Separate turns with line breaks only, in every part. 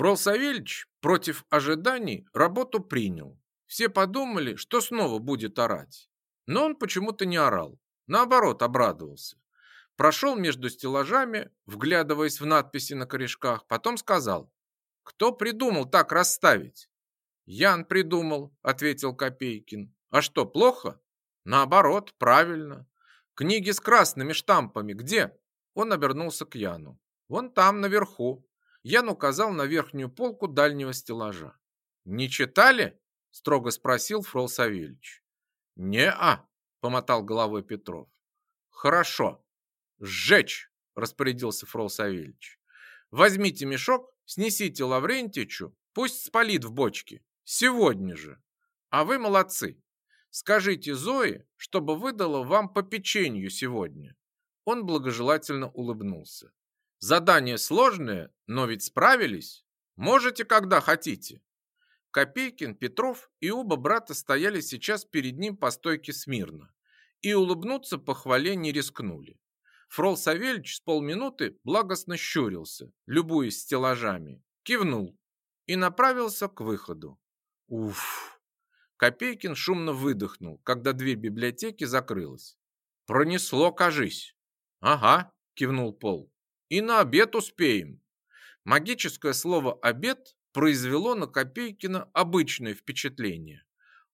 Фрол Савельич против ожиданий работу принял. Все подумали, что снова будет орать. Но он почему-то не орал. Наоборот, обрадовался. Прошел между стеллажами, вглядываясь в надписи на корешках, потом сказал, «Кто придумал так расставить?» «Ян придумал», — ответил Копейкин. «А что, плохо?» «Наоборот, правильно. Книги с красными штампами где?» Он обернулся к Яну. «Вон там, наверху». Ян указал на верхнюю полку дальнего стеллажа. «Не читали?» — строго спросил Фрол Савельич. «Не-а», — помотал головой Петров. «Хорошо. Сжечь!» — распорядился Фрол Савельич. «Возьмите мешок, снесите Лаврентичу, пусть спалит в бочке. Сегодня же. А вы молодцы. Скажите Зое, чтобы выдала вам по печенью сегодня». Он благожелательно улыбнулся. «Задание сложное, но ведь справились. Можете, когда хотите». Копейкин, Петров и оба брата стояли сейчас перед ним по стойке смирно и улыбнуться похвале не рискнули. Фрол Савельич с полминуты благостно щурился, любуясь стеллажами, кивнул и направился к выходу. Уф! Копейкин шумно выдохнул, когда дверь библиотеки закрылась. Пронесло, кажись. Ага, кивнул Пол. И на обед успеем. Магическое слово «обед» произвело на Копейкина обычное впечатление.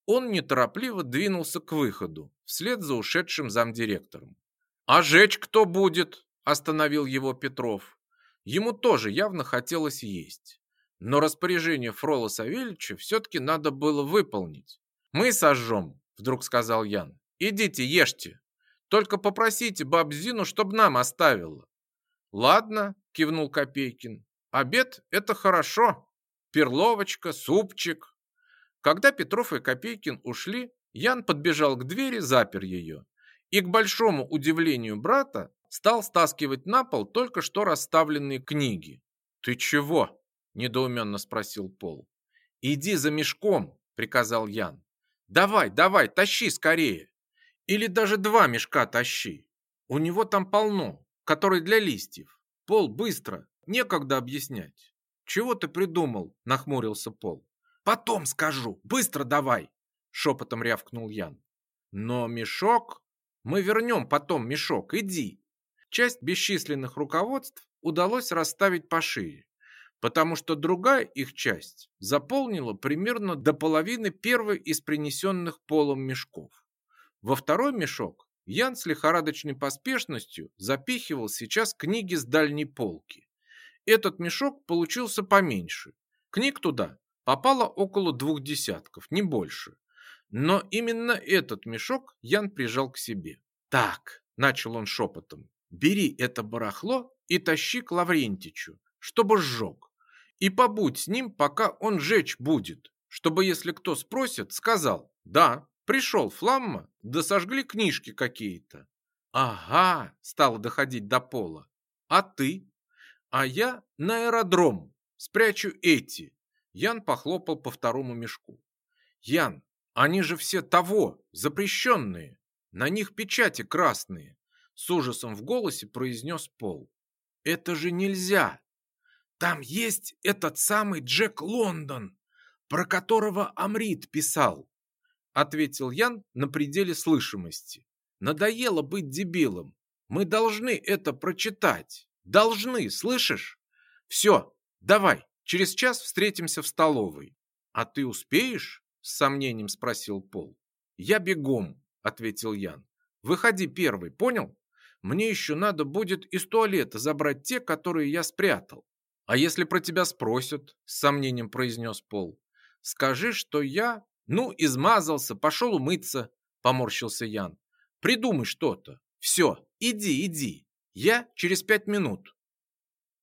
Он неторопливо двинулся к выходу, вслед за ушедшим замдиректором. «А жечь кто будет?» – остановил его Петров. Ему тоже явно хотелось есть. Но распоряжение Фрола Савельича все-таки надо было выполнить. «Мы сожжем», – вдруг сказал Ян. «Идите, ешьте. Только попросите бабзину, чтобы нам оставила». «Ладно», – кивнул Копейкин. «Обед – это хорошо. Перловочка, супчик, когда Петров и Копейкин ушли, Ян подбежал к двери, запер ее. И, к большому удивлению брата, стал стаскивать на пол только что расставленные книги. «Ты чего?» – недоуменно спросил Пол. «Иди за мешком», – приказал Ян. «Давай, давай, тащи скорее. Или даже два мешка тащи. У него там полно, который для листьев. Пол, быстро, некогда объяснять». «Чего ты придумал?» – нахмурился Пол. Потом скажу. Быстро давай!» Шепотом рявкнул Ян. «Но мешок...» «Мы вернем потом мешок. Иди!» Часть бесчисленных руководств удалось расставить пошире, потому что другая их часть заполнила примерно до половины первой из принесенных полом мешков. Во второй мешок Ян с лихорадочной поспешностью запихивал сейчас книги с дальней полки. Этот мешок получился поменьше. Книг туда попало около двух десятков, не больше. Но именно этот мешок Ян прижал к себе. «Так», — начал он шепотом, — «бери это барахло и тащи к Лаврентичу, чтобы сжег. И побудь с ним, пока он жечь будет, чтобы, если кто спросит, сказал, да, пришел Фламма, да сожгли книжки какие-то». «Ага», — стало доходить до пола. «А ты?» «А я на аэродром спрячу эти, Ян похлопал по второму мешку. «Ян, они же все того, запрещенные. На них печати красные!» С ужасом в голосе произнес Пол. «Это же нельзя! Там есть этот самый Джек Лондон, про которого Амрит писал!» Ответил Ян на пределе слышимости. «Надоело быть дебилом. Мы должны это прочитать. Должны, слышишь? Все, давай, Через час встретимся в столовой. А ты успеешь? С сомнением спросил Пол. Я бегом, ответил Ян. Выходи первый, понял? Мне еще надо будет из туалета забрать те, которые я спрятал. А если про тебя спросят? С сомнением произнес Пол. Скажи, что я, ну, измазался, пошел умыться, поморщился Ян. Придумай что-то. Все, иди, иди. Я через пять минут.